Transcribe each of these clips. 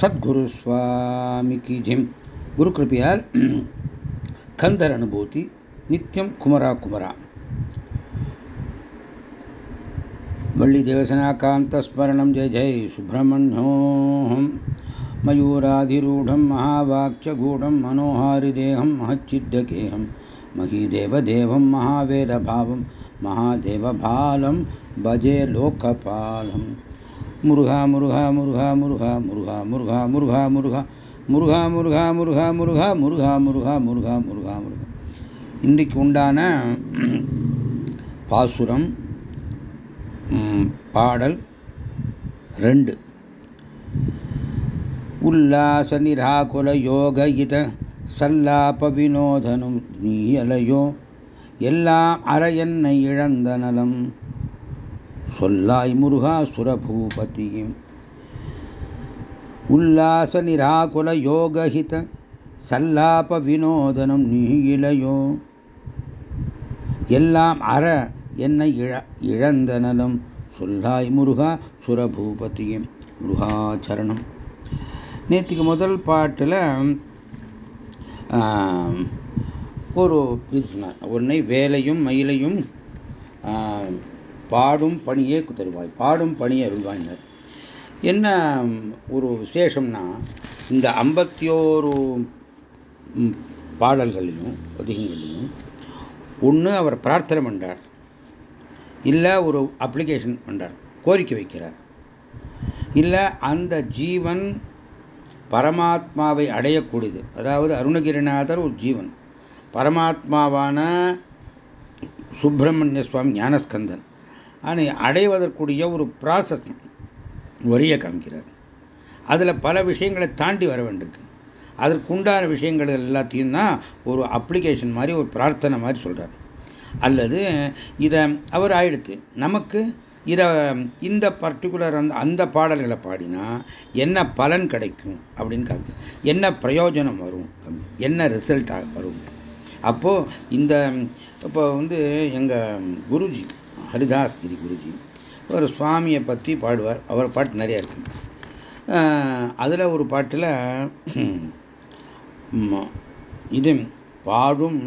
सद्गुस्वामी स्वामी की जिम। गुरु कृपया खंदर अनुभूति, नित्यम कुमरा कुमरा वल्ली देवसनाकांत स्मरणम जय जय सुब्रह्मण्योऽहं मनोहारिदेहम महावाक्यगूढं मनोहारिदेहं महावेद भाव महादेव भालम भजे लोकपालम् முருகா முருகா முருகா முருகா முருகா முருகா முருகா முருகா முருகா முருகா முருகா முருகா முருகா முருகா முருகா முருகா முருகா இன்றைக்கு உண்டான பாசுரம் பாடல் ரெண்டு உல்லாச நிராகுல யோக இத சல்லாப வினோதனும் நீயலையோ எல்லாம் அற என்னை இழந்த நலம் சொல்லாய் முருகா சுரபூபதியும் உல்லாச நிராகுல யோகஹித சல்லாப வினோதனம் நீ இளையோ எல்லாம் அற என்னை இழ இழந்தனலும் சொல்லாய் முருகா சுரபூபதியும் முருகாச்சரணம். நேற்றுக்கு முதல் பாட்டில் ஒரு இது சொன்னார். உன்னை வேலையும் மயிலையும் பாடும் பணியே தருவாய் பாடும் பணி அருள்வாய்னர். என்ன ஒரு விசேஷம்னா இந்த ஐம்பத்தி ஓரு பாடல்களையும் அதிகங்களையும் ஒன்று அவர் பிரார்த்தனை பண்ணுறார் இல்லை ஒரு அப்ளிகேஷன் பண்ணுறார் கோரிக்கை வைக்கிறார். இல்லை அந்த ஜீவன் பரமாத்மாவை அடையக்கூடியது. அதாவது அருணகிரிநாதர் ஒரு ஜீவன். பரமாத்மாவான சுப்பிரமணிய சுவாமி ஞானஸ்கந்தன். ஆனால் அடைவதற்குரிய ஒரு ப்ராசஸ் வரிய காமிக்கிறார் அதில் பல விஷயங்களை தாண்டி வர வேண்டியிருக்கு. அதற்குண்டான விஷயங்கள் எல்லாத்தையும் தான் ஒரு அப்ளிகேஷன் மாதிரி ஒரு பிரார்த்தனை மாதிரி சொல்கிறார் அல்லது இதை அவர் ஆயிடுத்து நமக்கு இதை இந்த பர்டிகுலர் அந்த அந்த பாடல்களை பாடினா என்ன பலன் கிடைக்கும் அப்படின்னு காமி என்ன பிரயோஜனம் வரும்? என்ன ரிசல்ட் வரும்? அப்போது இந்த இப்போ வந்து எங்கள் குருஜி ஹரிதாஸ்கிரி குருஜி. ஒரு சுவாமியை பற்றி பாடுவார். அவர் பாட்டு நிறையா இருக்கு. அதில் ஒரு பாட்டில் இது பாடும்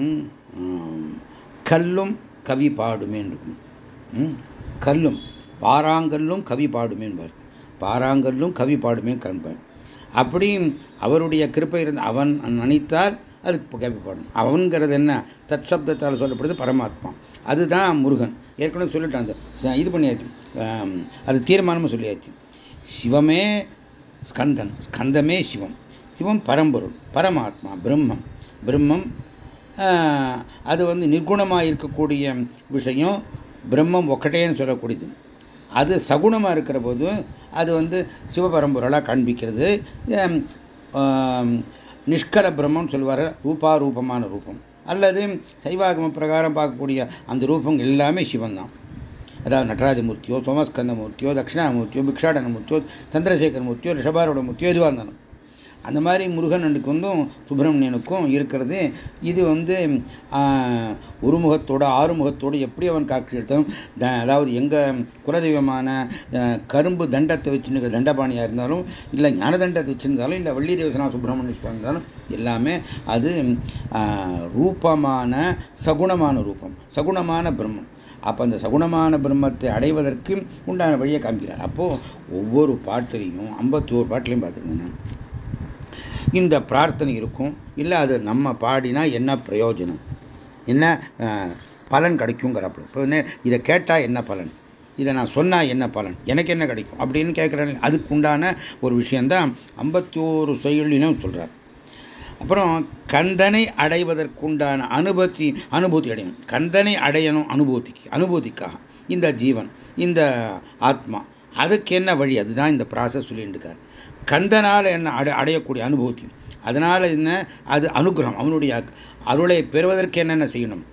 கல்லும் கவி பாடுமே இருக்கும் கல்லும் பாராங்கல்லும் கவி பாடுமேன்பார் பாராங்கல்லும் கவி பாடுமே கண்பார் அப்படியும் அவருடைய கிருப்பை இருந்த அவன் நினைத்தால் அதுக்கு கேள்விப்படணும். அவனுங்கிறது என்ன? தத் சப்தத்தால் சொல்லப்படுது பரமாத்மா. அதுதான் முருகன். ஏற்கனவே சொல்லிட்டான் அந்த இது பண்ணியாச்சு. அது தீர்மானமும் சொல்லியாச்சு. சிவமே ஸ்கந்தன். ஸ்கந்தமே சிவம். சிவம் பரம்பொருள். பரமாத்மா பிரம்மம். பிரம்மம் அது வந்து நிர்குணமாக இருக்கக்கூடிய விஷயம் பிரம்மம் ஒக்கட்டேன்னு சொல்லக்கூடியது. அது சகுணமாக இருக்கிற போது அது வந்து சிவபரம்பொருளாக காண்பிக்கிறது. நிஷ்கல பிரம்மம் சொல்வார். ரூபாரூபமான ரூபம். அல்லது சைவாகம பிரகாரம் பார்க்கக்கூடிய அந்த ரூபம் எல்லாமே சிவன் தான் அதாவது நடராஜமூர்த்தியோ சோமஸ்கந்த மூர்த்தியோ தட்சிணாமூர்த்தியோ பிக்ஷாடன மூர்த்தியோ சந்திரசேகர மூர்த்தியோ ரிஷபாரோட மூர்த்தியோ எதுவாக இருந்தாலும். அந்த மாதிரி முருகனனுக்கு வந்தும் சுப்பிரமணியனுக்கும் இருக்கிறது. இது வந்து ஒரு முகத்தோடு ஆறு முகத்தோடு எப்படி அவன் காட்சி எடுத்தாலும் அதாவது எங்கள் குலதெய்வமான கரும்பு தண்டத்தை வச்சுருக்க தண்டபாணியாக இருந்தாலும் இல்லை ஞான தண்டத்தை வச்சுருந்தாலும் இல்லை வள்ளி தேவசனா சுப்பிரமணியம் இருந்தாலும் எல்லாமே அது ரூபமான சகுணமான ரூபம். சகுணமான பிரம்மம். அப்போ அந்த சகுணமான பிரம்மத்தை அடைவதற்கு உண்டான வழியை காமிக்கிறார். அப்போது ஒவ்வொரு பாட்டிலையும் ஐம்பத்தோரு பாட்டிலையும் பார்த்துருந்தேன் இந்த பிரார்த்தனை இருக்கும். இல்லை அது நம்ம பாடினா என்ன பிரயோஜனம்? என்ன பலன் கிடைக்குங்கிறப்ப இப்போ இதை கேட்டால் என்ன பலன்? இதை நான் சொன்னால் என்ன பலன்? எனக்கு என்ன கிடைக்கும்? அப்படின்னு கேட்குறேன் அதுக்கு உண்டான ஒரு விஷயந்தான் ஐம்பத்தி ஓரு செயலினும் சொல்கிறார் அப்புறம் கந்தனை அடைவதற்குண்டான அனுபூத்தி அனுபூதி அடையணும் கந்தனை அடையணும் அனுபூதிக்கு அனுபூதிக்காக. இந்த ஜீவன் இந்த ஆத்மா அதுக்கு என்ன வழி? அதுதான் இந்த ப்ராசஸ் சொல்லிட்டு இருக்கார். கந்தனால் என்ன அடை அடையக்கூடிய அனுபூதி அதனால் என்ன? அது அனுகிரகம் அவனுடைய அருளை பெறுவதற்கு என்னென்ன செய்யணும்?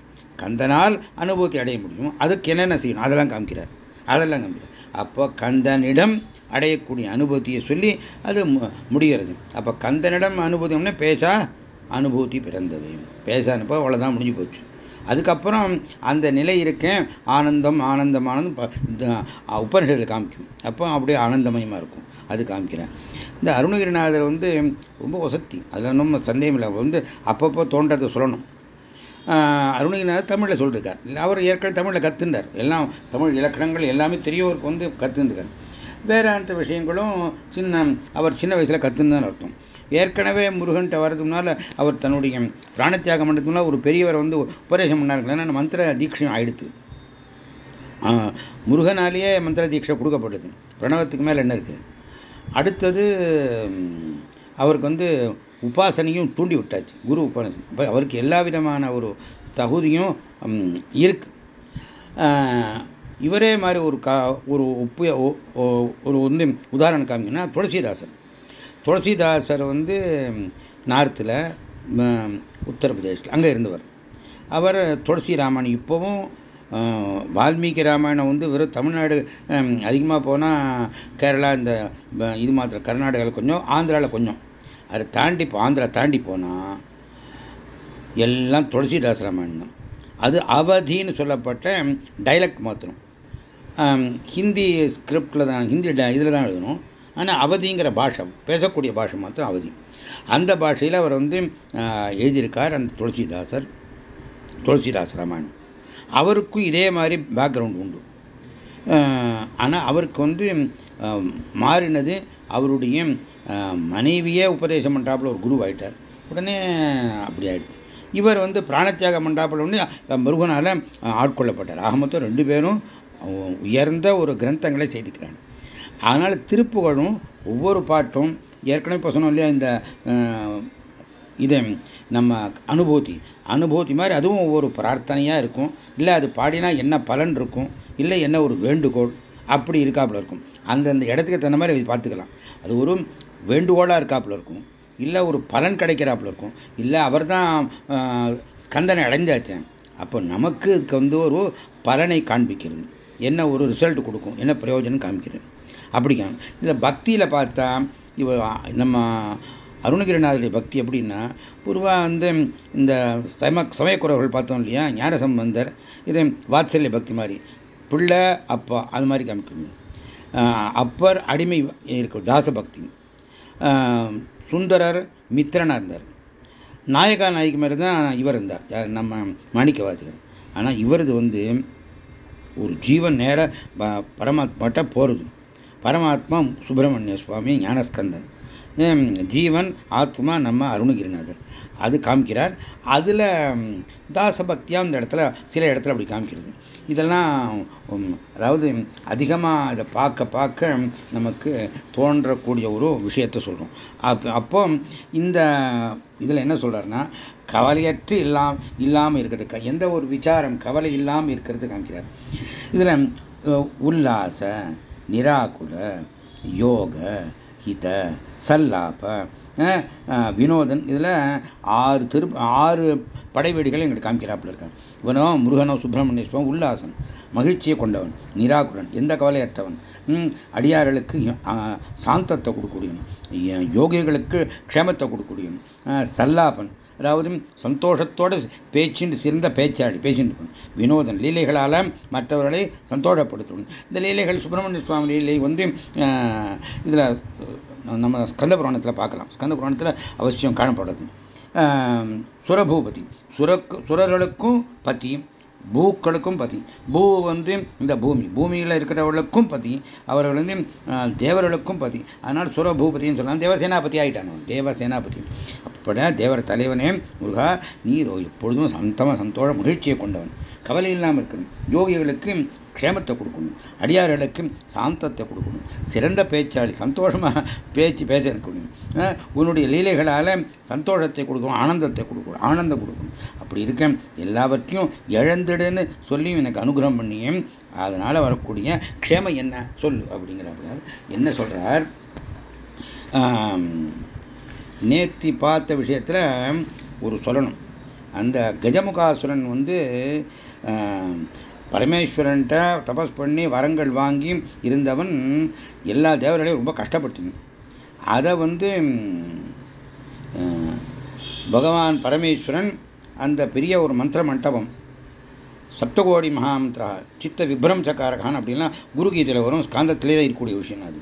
கந்தனால் அனுபூதி அடைய முடியும். அதுக்கு என்னென்ன செய்யணும்? அதெல்லாம் காமிக்கிறார். அதெல்லாம் காமிக்கிறார். அப்போ கந்தனிடம் அடையக்கூடிய அனுபூதியை சொல்லி அது முடிகிறது. அப்போ கந்தனிடம் அனுபூதியம்னா பேசா அனுபூதி பிறந்தவை பேச அனுப்ப அவ்வளோதான் முடிஞ்சு போச்சு. அதுக்கப்புறம் அந்த நிலை இருக்கேன் ஆனந்தம் ஆனந்தம் ஆனந்தம் உபனிஷத்தில் காமிக்கும். அப்போ அப்படியே ஆனந்தமயமாக இருக்கும். அது காமிக்கிறேன். இந்த அருணகிரிநாதர் வந்து ரொம்ப வசதி. அதில் நம்ம சந்தேகம் இல்லை. வந்து அப்பப்போ தோன்றதை சொல்லணும். அருணகிரிநாதர் தமிழில் சொல்லியிருக்கார் அவர் ஏற்கனவே தமிழில் கற்றுண்டார் எல்லாம் தமிழ் இலக்கணங்கள் எல்லாமே தெரியவருக்கு வந்து கற்றுருக்கார் வேறாந்த விஷயங்களும் சின்ன அவர் சின்ன வயசில் கற்றுன்னு தான் அர்த்தம். ஏற்கனவே முருகன்ட்ட வர்றதுனால அவர் தன்னுடைய பிராணத்தியாகம் பண்ணுறதுக்கு ஒரு பெரியவர் வந்து உபதேசம் ஏன்னா மந்திர தீட்சையும் ஆயிடுத்து. முருகனாலேயே மந்திர தீட்சை கொடுக்கப்படுது பிரணவத்துக்கு மேலே என்ன இருக்குது அடுத்தது அவருக்கு வந்து உபாசனையும் தூண்டி விட்டாச்சு. குரு உபாசனை. இப்போ அவருக்கு எல்லா விதமான ஒரு தகுதியும் இருக்கு. இவரே மாதிரி ஒரு கா ஒரு உப்பு ஒரு வந்து உதாரணம் காமிங்கன்னா துளசிதாசர். துளசிதாசர் வந்து நார்த்தில் உத்தரப்பிரதேஷில் அங்கே இருந்தவர். அவர் துளசி ராமன் இப்போவும் வால்மீகி ராமாயணம் வந்து வெறும் தமிழ்நாடு அதிகமாக போனால் கேரளா இந்த இது மாத்திரம் கர்நாடகாவில் கொஞ்சம் ஆந்திராவில் கொஞ்சம். அதை தாண்டி ஆந்திரா தாண்டி போனால் எல்லாம் துளசிதாஸ் ராமாயணம் தான். அது அவதின்னு சொல்லப்பட்ட டைலக்ட் மாத்திரம். ஹிந்தி ஸ்கிரிப்டில் தான் ஹிந்தி இதில் தான் எழுதணும். ஆனால் அவதிங்கிற பாஷை பேசக்கூடிய பாஷை மாத்திரம் அவதி. அந்த பாஷையில் அவர் வந்து எழுதியிருக்கார் அந்த துளசிதாசர் துளசிதாஸ் ராமாயணம். அவருக்கும் இதே மாதிரி பேக்ரவுண்ட் உண்டு. ஆனால் அவருக்கு வந்து மாறினது அவருடைய மனைவியே உபதேசம் பண்ணுறாப்புல ஒரு குரு ஆயிட்டார். உடனே அப்படி ஆயிடுது. இவர் வந்து பிராணத்தியாக மண்டாப்பில் வந்து முருகனால் ஆட்கொள்ளப்பட்டார். ஆக மொத்தம் ரெண்டு பேரும் உயர்ந்த ஒரு கிரந்தங்களை செய்துக்கிறாங்க அதனால் திருப்புகழும் ஒவ்வொரு பாட்டும் ஏற்கனவே இப்போ சொன்னோம் இல்லையா இந்த இது நம்ம அனுபூதி அனுபூதி மாதிரி அதுவும் ஒவ்வொரு பிரார்த்தனையாக இருக்கும். இல்லை அது பாடினா என்ன பலன் இருக்கும்? இல்லை என்ன ஒரு வேண்டுகோள்? அப்படி இருக்காப்புல இருக்கும். அந்தந்த இடத்துக்கு தகுந்த மாதிரி பார்த்துக்கலாம். அது ஒரு வேண்டுகோளாக இருக்காப்புல இருக்கும். இல்லை ஒரு பலன் கிடைக்கிறாப்புல இருக்கும். இல்லை அவர் தான் ஸ்கந்தனை அடைஞ்சாச்சேன் அப்போ நமக்கு இதுக்கு வந்து ஒரு பலனை காண்பிக்கிறது. என்ன ஒரு ரிசல்ட் கொடுக்கும்? என்ன பிரயோஜனம் காமிக்கிறது? அப்படி இதில் பக்தியில் பார்த்தா இவ நம்ம அருணகிரிநாதருடைய பக்தி எப்படின்னா பொதுவாக வந்து இந்த சம சமயக்குறவர்கள் பார்த்தோம் இல்லையா ஞான சம்பந்தர் இது வாத்சல்ய பக்தி மாதிரி பிள்ளை அப்பா அது மாதிரி காமிக்கணும் அப்பர் அடிமை இருக்கும் தாச பக்தி. சுந்தரர் மித்திரனாக இருந்தார் நாயகா நாயகி மாதிரி தான் இவர் இருந்தார். நம்ம மாணிக்கவாதிகர் ஆனால் இவரது வந்து ஒரு ஜீவன் நேர பரமாத்மாட்ட போகிறது பரமாத்மா சுப்பிரமணிய சுவாமி ஞானஸ்கந்தன். ஜீவன் ஆத்மா நம்ம அருணகிரிநாதர். அது காமிக்கிறார். அதில் தாசபக்தியாக அந்த இடத்துல சில இடத்துல அப்படி காமிக்கிறது. இதெல்லாம் அதாவது அதிகமாக இதை பார்க்க பார்க்க நமக்கு தோன்றக்கூடிய ஒரு விஷயத்தை சொல்கிறோம் அப்போ இந்த இதில் என்ன சொல்கிறாருன்னா கவலையற்று இல்லாம் இல்லாமல் இருக்கிறது எந்த ஒரு விசாரம் கவலை இல்லாமல் இருக்கிறது காமிக்கிறார். இதில் உல்லாச நிராகுல யோக ஹித சல்லாப வினோதன் இதில் ஆறு திரு ஆறு படைவீடுகள் எங்களுக்கு காமிக்கிறாப்புல இருக்கான் இவனோ முருகனோ சுப்பிரமணிய சுவாமி உல்லாசன் மகிழ்ச்சியை கொண்டவன் நிராகுரன் எந்த கவலையற்றவன்? அடியார்களுக்கு சாந்தத்தை கொடுக்கக்கூடியவன் யோகிகளுக்கு க்ஷேமத்தை கொடுக்கக்கூடியவன் சல்லாபன் அதாவது சந்தோஷத்தோடு பேச்சின் சிறந்த பேச்சாடி பேசிட்டு வினோதன் லீலைகளால் மற்றவர்களை சந்தோஷப்படுத்தணும் இந்த லீலைகள் சுப்பிரமணிய சுவாமி லீலை வந்து இதில் நம்ம ஸ்கந்த புராணத்தில் பார்க்கலாம். ஸ்கந்த புராணத்தில் அவசியம் காணப்படுறது. சுரபூபதி சுரக்கு சுரர்களுக்கும் பத்தியும் பூக்களுக்கும் பதி. பூ வந்து இந்த பூமி பூமியில் இருக்கிறவர்களுக்கும் பதி அவர்கள் வந்து தேவர்களுக்கும் பதி. அதனால் சுரபூபதின்னு சொல்லலாம் தேவசேனாபதி ஆயிட்டான் தேவசேனாபதி. அப்பட தேவர் தலைவனே முருகா நீரோ எப்பொழுதும் சந்தம சந்தோஷ மகிழ்ச்சியை கொண்டவன். கவலை இல்லாமல் இருக்கணும். யோகிகளுக்கு க்ஷேமத்தை கொடுக்கணும். அடியார்களுக்கு சாந்தத்தை கொடுக்கணும். சிறந்த பேச்சாளி சந்தோஷமாக பேச்சு பேச இருக்கணும். உன்னுடைய லீலைகளால் சந்தோஷத்தை கொடுக்கணும் ஆனந்தத்தை கொடுக்கணும் ஆனந்தம் கொடுக்கணும். அப்படி இருக்க எல்லாவற்றையும் இழந்துடுன்னு சொல்லியும் எனக்கு அனுகிரகம் பண்ணியும் அதனால் வரக்கூடிய க்ஷேமம் என்ன? சொல்லு அப்படிங்கிற என்ன சொல்கிறார் நேத்தி பார்த்த விஷயத்தில் ஒரு சொல்லணும். அந்த கஜமுகாசுரன் வந்து பரமேஸ்வரன்ட்ட தபஸ் பண்ணி வரங்கள் வாங்கி இருந்தவன் எல்லா தேவர்களையும் ரொம்ப கஷ்டப்படுத்தினு அதை வந்து பகவான் பரமேஸ்வரன் அந்த பெரிய ஒரு மந்திர மண்டபம் சப்தகோடி மகாமந்திரா சித்த விப்ரம்சக்காரகான் அப்படின்னா குருகீதையில் வரும் ஸ்காந்தத்திலே தான் இருக்கக்கூடிய விஷயம் அது.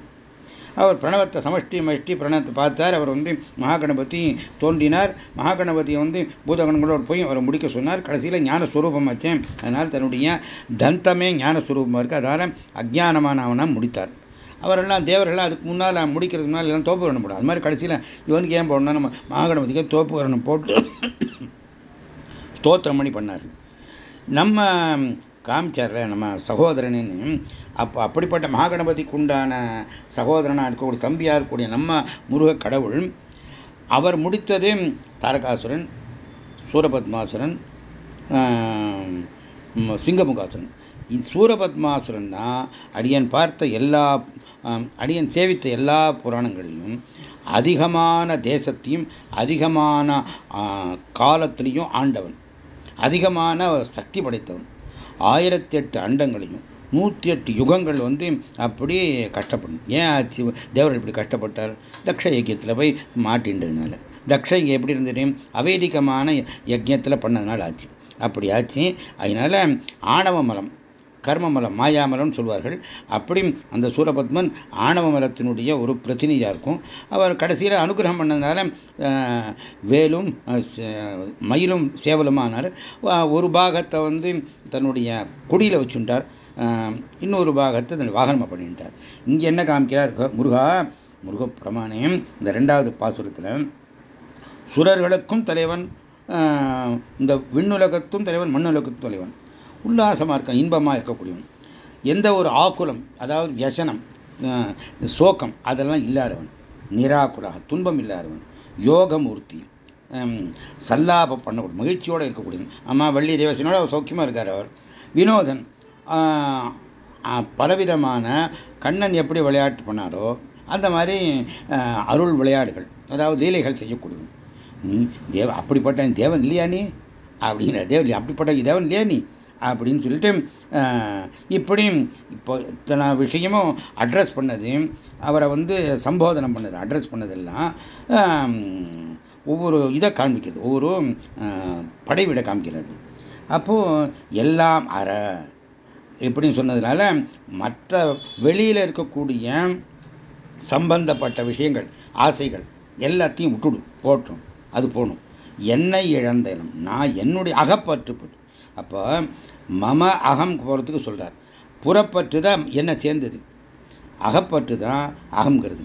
அவர் பிரணவத்தை சமஷ்டி மஷ்டி பிரணவத்தை பார்த்தார். அவர் வந்து மகாகணபதி தோன்றினார். மகாகணபதியை வந்து பூதகணங்களோடு போய் அவரை முடிக்க சொன்னார். கடைசியில் ஞானஸ்வரூபம் வச்சேன் அதனால் தன்னுடைய தந்தமே ஞானஸ்வரூபமாக இருக்குது அதனால் அஜானமானவனை முடித்தார். அவரெல்லாம் தேவரெல்லாம் அதுக்கு முன்னால் முடிக்கிறதுக்கு முன்னால் எல்லாம் தோப்பு வரணும் போடும் அது மாதிரி கடைசியில் இவனுக்கு ஏன் போடணும் நம்ம மகாகணபதிக்கு தோப்பு வரணும் போட்டு ஸ்தோத்திரம் பண்ணி பண்ணார். நம்ம காமிச்சார்ல நம்ம சகோதரனின்னு அப்போ அப்படிப்பட்ட மகாகணபதிக்கு உண்டான சகோதரனாக இருக்கக்கூடிய தம்பியாக இருக்கக்கூடிய நம்ம முருக கடவுள் அவர் முடித்தது தாரகாசுரன் சூரபத்மாசுரன் சிங்கமுகாசுரன். சூரபத்மாசுரன் தான் அடியன் பார்த்த எல்லா அடியன் சேவித்த எல்லா புராணங்களையும் அதிகமான தேசத்தையும் அதிகமான காலத்திலையும் ஆண்டவன். அதிகமான சக்தி படைத்தவன். ஆயிரத்தி எட்டு அண்டங்களையும் நூற்றி எட்டு யுகங்கள் வந்து அப்படியே கஷ்டப்படும். ஏன் ஆச்சு? தேவர் இப்படி கஷ்டப்பட்டார்? தக்ஷ யஜ்யத்தில் போய் மாட்டின்றதுனால. தக்ஷ இங்கே எப்படி இருந்தது? அவேதிகமான யஜ்யத்தில் பண்ணதுனால ஆச்சு. அப்படி ஆச்சு. அதனால ஆணவ மலம் கர்மமலம் மாயாமலம்னு சொல்வார்கள். அப்படி அந்த சூரபத்மன் ஆணவ மலத்தினுடைய ஒரு பிரதிநிதியாக இருக்கும். அவர் கடைசியில் அனுகிரகம் பண்ணதுனால வேலும் மயிலும் சேவலுமானார். ஒரு பாகத்தை வந்து தன்னுடைய குடியில் வச்சுட்டார். இன்னொரு பாகத்தை தன் வாகனமாக பண்ணிட்டார். இங்கே என்ன காமிக்கிறார்? முருகா முருக பிரமாணம் இந்த ரெண்டாவது பாசுரத்தில் சுரர்களுக்கும் தலைவன் இந்த விண்ணுலகத்தும் தலைவன் மண்ணுலகத்தும் தலைவன். உல்லாசமாக இருக்க இன்பமாக இருக்கக்கூடியவன். எந்த ஒரு ஆக்குலம் அதாவது வியசனம் சோகம் அதெல்லாம் இல்லாதவன். நிராகுலாக துன்பம் இல்லாதவன். யோகமூர்த்தி சல்லாப பண்ணக்கூடிய மகிழ்ச்சியோடு இருக்கக்கூடியவன். அம்மா வள்ளி தேவசனோட அவர் சௌக்கியமாக இருக்கார் அவர். வினோதன் பலவிதமான கண்ணன் எப்படி விளையாட்டு பண்ணாரோ அந்த மாதிரி அருள் விளையாடுகள் அதாவது லீலைகள் செய்யக்கூடும். தேவ அப்படிப்பட்ட தேவன் இல்லையா நீ? அப்படிங்கிற தேவன் அப்படிப்பட்ட தேவன் இல்லையா நீ? அப்படின்னு சொல்லிட்டு இப்படியும் இப்போ இத்தனை விஷயமும் அட்ரஸ் பண்ணது அவரை வந்து சம்போதனம் பண்ணது அட்ரஸ் பண்ணதெல்லாம் ஒவ்வொரு இதை காண்பிக்கிறது ஒவ்வொரு படைவிட காமிக்கிறது அப்போது எல்லாம் அற இப்படின்னு சொன்னதுனால மற்ற வெளியில் இருக்கக்கூடிய சம்பந்தப்பட்ட விஷயங்கள் ஆசைகள் எல்லாத்தையும் விட்டுடும் போட்டும் அது போகணும் என்னை இழந்தேனும் நான் என்னுடைய அகப்பற்றுப்பட்டு அப்போ மம அகம் போகிறதுக்கு சொல்கிறார் புறப்பற்று தான் என்ன சேர்ந்தது? அகப்பற்று தான் அகங்கிறது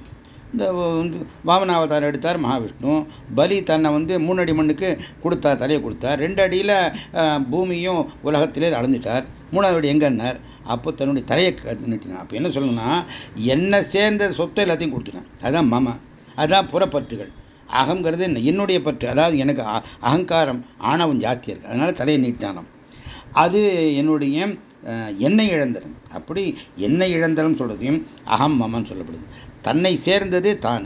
இந்த வந்து வாமனாவதாரம் எடுத்தார் மகாவிஷ்ணு. பலி தன்னை வந்து மூணு அடி மண்ணுக்கு கொடுத்தார் தலையை கொடுத்தார். ரெண்டு அடியில் பூமியும் உலகத்திலே அளந்துட்டார் மூணாவது அடி எங்கன்னார்? அப்போ தன்னுடைய தலையை நிறுத்தினான் அப்போ என்ன சொல்லணும்னா என்னை சேர்ந்த சொத்தை எல்லாத்தையும் கொடுத்துட்டான் அதுதான் மம. அதுதான் புறப்பற்றுகள். அகங்கிறது என்னுடைய பற்று. அதாவது எனக்கு அகங்காரம் ஆணவம் ஜாஸ்தியாக இருக்குது அதனால தலையை நீட்டானாம் அது என்னுடைய என்னை இழந்தரன் அப்படி என்னை இழந்தரம் சொல்றதையும் அகம் மமன் சொல்லப்படுது. தன்னை சேர்ந்தது தான்.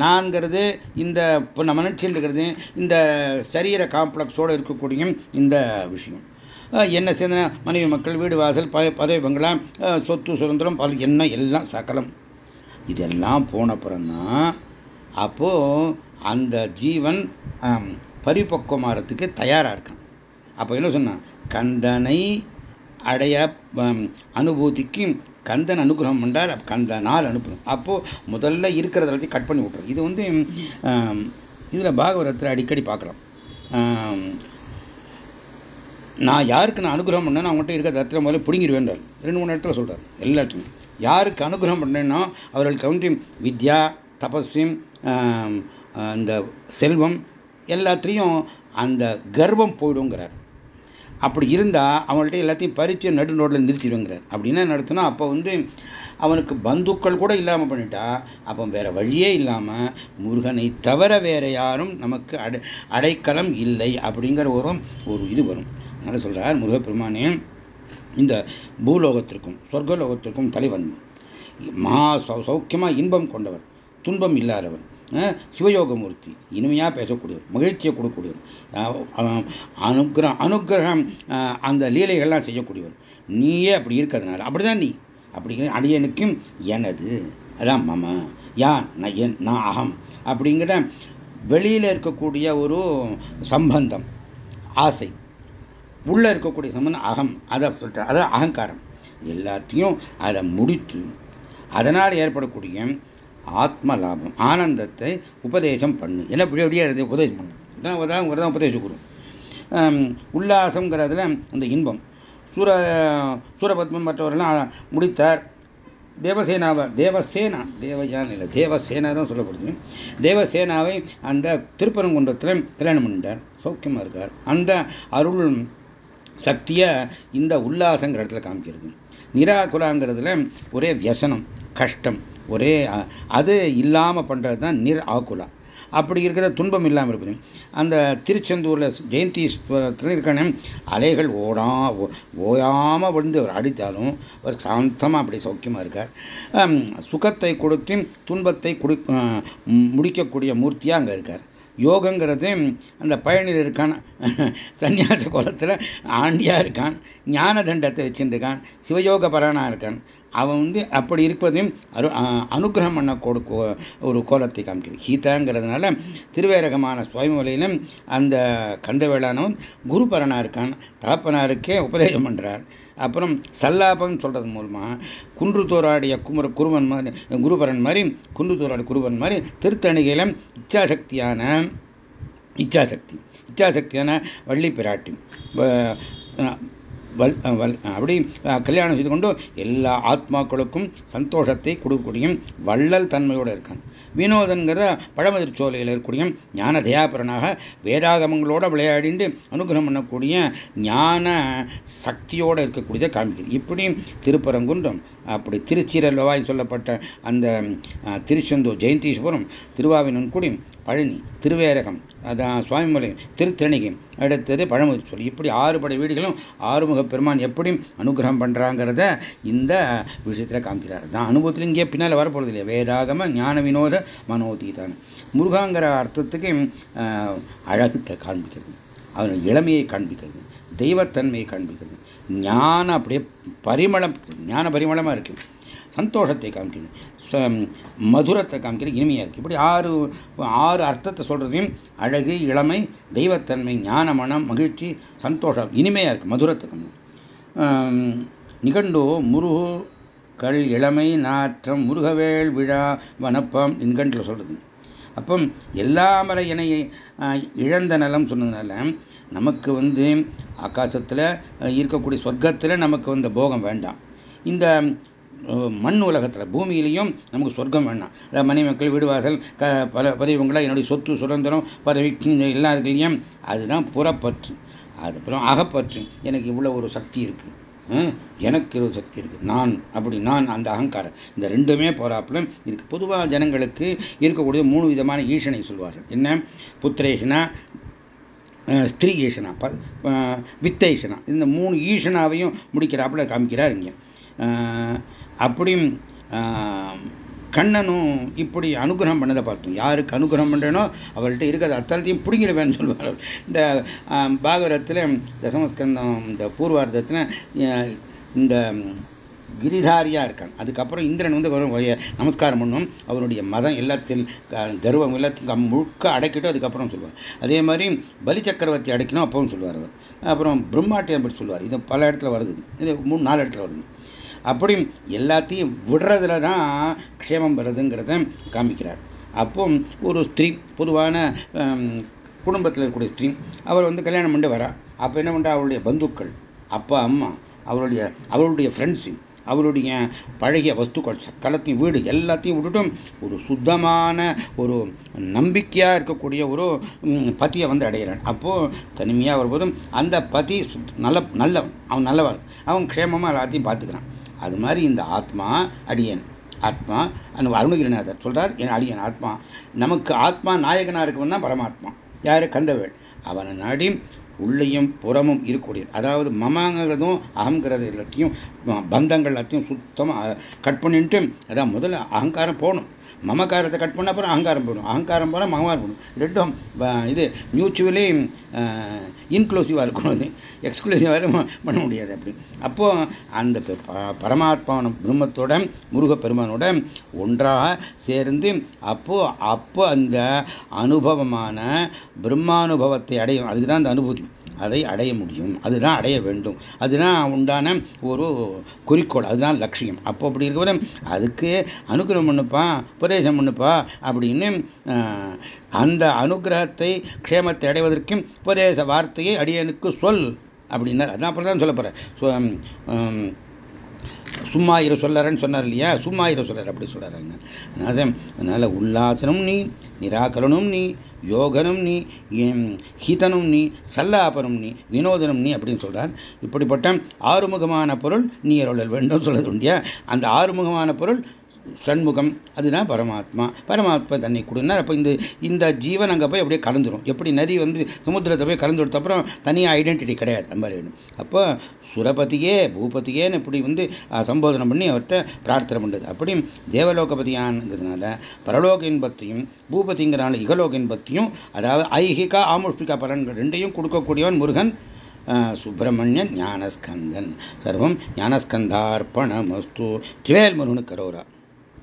நான்கிறது இந்த இப்போ நம்ம நினச்சிட்டு இருக்கிறது இந்த சரீர காம்ப்ளெக்ஸோடு இருக்கக்கூடிய இந்த விஷயம். என்ன சேர்ந்த மனைவி மக்கள் வீடு வாசல் ப பதவி பங்களா சொத்து சுதந்திரம் பல என்ன எல்லாம் சகலம் இதெல்லாம் போனப்புறம்தான் அப்போது அந்த ஜீவன் பரிபக்குவமாகறதுக்கு தயாராக இருக்கான். அப்போ என்ன சொன்னான் கந்தனை அடைய அனுபூதிக்கு கந்தன் அனுகிரகம் பண்ணார் கந்தனால் அனுப்பணும் அப்போது முதல்ல இருக்கிறத எல்லாத்தையும் கட் பண்ணி விட்றோம் இது வந்து இதில் பாகவரத்தில் அடிக்கடி பார்க்கலாம் நான் யாருக்கு நான் அனுகிரகம் பண்ணேன் அவங்கள்ட்ட இருக்கிற தத்திரம் முதல்ல பிடுங்கிடுவேன்றார் ரெண்டு மூணு இடத்துல சொல்கிறார் எல்லா இடத்துலையும் யாருக்கு அனுகிரகம் பண்ணேன்னா அவர்களுக்கு வந்து வித்யா தபஸ்வியம் இந்த செல்வம் எல்லாத்துலேயும் அந்த கர்வம் போயிடுங்கிறார். அப்படி இருந்தால் அவங்கள்ட்ட எல்லாத்தையும் பறித்து நடு நோட்டில் நிறுத்திடுங்கிறார் அப்படின்னா நடத்தினா அப்போ வந்து அவனுக்கு பந்துக்கள் கூட இல்லாமல் பண்ணிட்டா அப்போ வேற வழியே இல்லாமல் முருகனை தவிர வேற யாரும் நமக்கு அடை அடைக்கலம் இல்லை அப்படிங்கிற ஒரு ஒரு இது வரும். அதனால் சொல்கிறார் முருகப்பெருமானே இந்த பூலோகத்திற்கும் சொர்க்கலோகத்திற்கும் தலைவன். மா சௌ சௌக்கியமாக இன்பம் கொண்டவர் துன்பம் இல்லாதவர். சிவயோகமூர்த்தி இனிமையாக பேசக்கூடியவர் மகிழ்ச்சியை கொடுக்கக்கூடியவர். அனுகிரகம் அனுகிரகம் அந்த லீலைகள்லாம் செய்யக்கூடியவர். நீயே அப்படி இருக்கிறதுனால அப்படிதான் நீ. அப்படிங்கிற அடியனுக்கும் எனது. அதான் மம யான் நயன் நான் அகம். அப்படிங்கிற வெளியில் இருக்கக்கூடிய ஒரு சம்பந்தம் ஆசை. உள்ளே இருக்கக்கூடிய சம்பந்தம் அகம். அதை சொல்லிட்டு அதான் அகங்காரம். எல்லாத்தையும் அதை முடித்து அதனால் ஏற்படக்கூடிய ஆத்ம லாபம் ஆனந்தத்தை உபதேசம் பண்ணு. என்ன இப்படி அப்படியே உபதேசம் பண்ணு. தான் தான் உபதேசம் கொடுக்கும் உல்லாசங்கிறதுல அந்த இன்பம். சூர சூரபத்மன் மற்றவர்கள்லாம் முடித்தார். தேவசேனாவை தேவசேனா தேவயான் இல்லை தேவசேனா தான் சொல்லப்படுது. தேவசேனாவை அந்த திருப்பரங்குன்றத்தில் கல்யாணம் பண்ணிட்டார். சௌக்கியமாக இருக்கார். அந்த அருள் சக்தியை இந்த உல்லாசங்கிற இடத்துல காமிக்கிறது. நிராகுலாங்கிறதுல ஒரே வியசனம் கஷ்டம் ஒரே அது இல்லாமல் பண்ணுறது தான் நிர் ஆகுலா அப்படி இருக்கிற துன்பம் இல்லாமல் இருக்குது. அந்த திருச்செந்தூரில் ஜெயந்தி இருக்கான அலைகள் ஓடா ஓயாமல் விழுந்து அவர் அடித்தாலும் அவர் சாந்தமாக அப்படி சௌக்கியமாக இருக்கார். சுகத்தை கொடுத்து துன்பத்தை கொடு முடிக்கக்கூடிய மூர்த்தியாக அங்கே இருக்கார். யோகங்கிறது அந்த பழனியில் இருக்கான் சன்னியாச குலத்தில் ஆண்டியாக இருக்கான் ஞான தண்டத்தை வச்சுருக்கான் சிவயோக பரானாக இருக்கான். அவன் வந்து அப்படி இருப்பதையும் அரு அனுகிரகம் பண்ண கொடுக்க ஒரு கோலத்தை காமிக்கிறது கீதாங்கிறதுனால திருவேரகமான சுவாமிமலையிலும் அந்த கந்தவேளானவன் குருபரனாக இருக்கான் தகப்பனாருக்கே உபதேசம் பண்ணுறார் அப்புறம் சல்லாபம் சொல்றது மூலமா குன்று தோராடிய குமர குருவன் மாதிரி குருபரன் மாதிரி குன்று தோராடி குருவன் மாதிரி திருத்தணிகையில இச்சாசக்தியான இச்சாசக்தி இச்சாசக்தியான வள்ளி பிராட்டி. வல் வல் அப்படி கல்யாணம் செய்து கொண்டு எல்லா ஆத்மாக்களுக்கும் சந்தோஷத்தை கொடுக்கக்கூடிய வள்ளல் தன்மையோடு இருக்கான். வினோதன்கிற பழமதிர் சோலையில் இருக்கக்கூடிய ஞான தயாபரனாக வேதாகமங்களோட விளையாடிண்டு அனுகிரகம் பண்ணக்கூடிய ஞான சக்தியோடு இருக்கக்கூடியதை காமிக்குது இப்படி திருப்பரங்குன்றம் அப்படி திருச்சிரல்வாய் சொல்லப்பட்ட அந்த திருச்செந்தூர் ஜெயந்தீஸ்வரம் திருவாவினன்குடி பழனி திருவேரகம் அதான் சுவாமிமலை திருத்தணிகை அடுத்தது பழமுதி சொல்லி இப்படி ஆறு படை வீடுகளும் ஆறுமுக பெருமான் எப்படி அனுகிரகம் பண்ணுறாங்கிறத இந்த விஷயத்தில் காமிக்கிறார். தான் அனுபவத்தில் இங்கே பின்னால் வரப்போகிறது இல்லையா? வேதாகம ஞான வினோத மனோதீதான் முருகாங்கிற அர்த்தத்துக்கு அழகத்தை காண்பிக்கிறது. அவன் இளமையை காண்பிக்கிறது. தெய்வத்தன்மையை காண்பிக்கிறது. ஞானம் அப்படியே பரிமளம் ஞான பரிமளமாக இருக்குது சந்தோஷத்தை காமிக்கிறது. மதுரத்தை காமிக்கிறது இனிமையாக இருக்குது இப்படி ஆறு ஆறு அர்த்தத்தை சொல்கிறதையும் அழகு இளமை தெய்வத்தன்மை ஞான மனம் மகிழ்ச்சி சந்தோஷம் இனிமையாக இருக்குது மதுரத்தை காமி நிகண்டோ முருகு கல் இளமை நாற்றம் முருகவேள் விழா வனப்பம் நின்கண்டில் சொல்கிறது அப்போ எல்லா மலை இணை இழந்த நலம் சொன்னதுனால நமக்கு வந்து ஆகாசத்தில் இருக்கக்கூடிய சொர்க்கத்தில் நமக்கு வந்த போகம் வேண்டாம். இந்த மண் உலகத்தில் பூமியிலையும் நமக்கு சொர்க்கம் வேணாம் அதாவது மனைவி மக்கள் வீடுவாசல் க பல பதவிங்களா என்னுடைய சொத்து சுதந்திரம் பதவி எல்லாம் இருக்கு இல்லையா? அதுதான் புறப்பற்று. அதுக்கப்புறம் அகப்பற்று. எனக்கு இவ்வளோ ஒரு சக்தி இருக்குது எனக்கு ஒரு சக்தி இருக்குது நான் அப்படி நான் அந்த அகங்காரம். இந்த ரெண்டுமே போறாப்புல இருக்கு பொதுவாக ஜனங்களுக்கு இருக்கக்கூடிய மூணு விதமான ஈசனை சொல்வார்கள். என்ன? புத்திரேஷனா ஸ்திரீ ஈசனா வித்தேஷனா இந்த மூணு ஈசனாவையும் முடிக்கிறாப்புல காமிக்கிறார் இங்கே. அப்படியும் கண்ணனும் இப்படி அனுகிரகம் பண்ணதை பார்த்தோம். யாருக்கு அனுகிரகம் பண்ணுறேனோ அவள்கிட்ட இருக்கிறது அத்தனத்தையும் பிடிங்கிடுவேன்னு சொல்லுவார் இந்த பாகவரத்தில் தசமஸ்கந்தம் இந்த பூர்வார்த்தத்தில் இந்த கிரிதாரியாக இருக்கான். அதுக்கப்புறம் இந்திரன் வந்து நமஸ்காரம் பண்ணும். அவருடைய மதம் எல்லாத்தையும் கர்வம் எல்லாத்தையும் முழுக்க அடைக்கட்டும் அதுக்கப்புறம் சொல்லுவார் அதே மாதிரி பலி சக்கரவர்த்தி அடைக்கணும் அப்பவும் சொல்லுவார் அவர். அப்புறம் பிரம்மாட்டியம் பற்றி சொல்லுவார் இது பல இடத்துல வருது. இது மூணு நாலு இடத்துல வருது. அப்படி எல்லாத்தையும் விடுறதுல தான் க்ஷேமம் வருதுங்கிறத காமிக்கிறார். அப்போ ஒரு ஸ்திரீ பொதுவான குடும்பத்தில் இருக்கக்கூடிய ஸ்திரீ அவர் வந்து கல்யாணம் பண்ணி வரா. அப்போ என்ன பண்ணுறா அவருடைய பந்துக்கள் அப்பா அம்மா அவருடைய அவருடைய ஃப்ரெண்ட்ஸு அவருடைய பழகிய வஸ்துக்கள் சக்கலத்தையும் வீடு எல்லாத்தையும் விட்டுட்டும் ஒரு சுத்தமான ஒரு நம்பிக்கையாக இருக்கக்கூடிய ஒரு பதியை வந்து அடைகிறான். அப்போது தனிமையாக வரும்போதும் அந்த பதி நல்ல நல்லவன் அவன் நல்லவன். அவன் க்ஷேமமாக எல்லாத்தையும் பார்த்துக்கிறான். அது மாதிரி இந்த ஆத்மா அடியன். ஆத்மா அந்த அருணகிரிநாதர் சொல்றார்? என் அடியன் ஆத்மா. நமக்கு ஆத்மா நாயகனா இருக்கவன் தான் பரமாத்மா. யாரு? கந்தவேள் அவனை நாடி உள்ளையும் புறமும் இருக்கக்கூடிய அதாவது மமாங்கிறதும் அகங்கிறது எல்லாத்தையும் பந்தங்கள் எல்லாத்தையும் சுத்தமாக கட் பண்ணிட்டு அதான் முதல்ல அகங்காரம் போகணும். மமக்காரத்தை கட் பண்ண அப்புறம் அகங்காரம் போகணும். அகங்காரம் போனால் மகமாரம் போகணும். ரெண்டும் இது மியூச்சுவலி இன்க்ளூசிவாக இருக்கணும். எக்ஸ்க்ளூசிவ் வேறு பண்ண முடியாது அப்படி. அப்போ அந்த பரமாத்மான பிரம்மத்தோட முருக பெருமானோட ஒன்றாக சேர்ந்து அப்போ அப்போ அந்த அனுபவமான பிரம்மானுபவத்தை அடையும் அதுக்கு தான் அந்த அனுபூதி அதை அடைய முடியும். அதுதான் அடைய வேண்டும். அதுதான் உண்டான ஒரு குறிக்கோள். அதுதான் லட்சியம். அப்போ அப்படி இருக்கிற அதுக்கு அனுகிரகம் பண்ணுப்பா உபதேசம் பண்ணுப்பா அப்படின்னு அந்த அனுகிரகத்தை க்ஷேமத்தை அடைவதற்கும் உபதேச வார்த்தையை அடியனுக்கு சொல். அப்படின்னார். அதான் அப்புறம் தான் சொல்ல போகிறேன் சும்மா இரு சொல்லறன்னு சொன்னார் இல்லையா? சும்மா இரு சொல்லற அப்படி சொல்றாங்க அதனால உல்லாசனம் நீ நிராகரனும் நீ யோகனும் நீ ஹிதனும் நீ சல்லாபனும் நீ வினோதனும் நீ அப்படின்னு சொல்கிறார் இப்படிப்பட்ட ஆறுமுகமான பொருள் நீ அருளல் வேண்டும் சொல்றது உண்டியா? அந்த ஆறுமுகமான பொருள் சண்முகம் அதுதான் பரமாத்மா. பரமாத்மா தண்ணி கொடுனார். அப்போ இந்த இந்த ஜீவன் அங்கே போய் அப்படியே கலந்துரும். எப்படி நதி வந்து சமுத்திரத்தை போய் கலந்து கொடுத்த அப்புறம் தனியாக ஐடென்டிட்டி கிடையாது. அந்த மாதிரி அப்போ சுரபதியே பூபதியேன்னு இப்படி வந்து சம்போதனை பண்ணி அவர்கிட்ட பிரார்த்தனை பண்ணுறது அப்படி தேவலோகபதியான்ங்கிறதுனால பரலோக இன்பத்தையும் பூபதிங்கிறனால இகலோக இன்பத்தையும் அதாவது ஐஹிகா ஆமுஷ்பிகா பலன்கள் ரெண்டையும் கொடுக்கக்கூடியவன் முருகன் சுப்பிரமணியன் ஞானஸ்கந்தன். சர்வம் ஞானஸ்கந்தார்ப்பணமஸ்து. ஜிவேல் முருகனு கரோரா.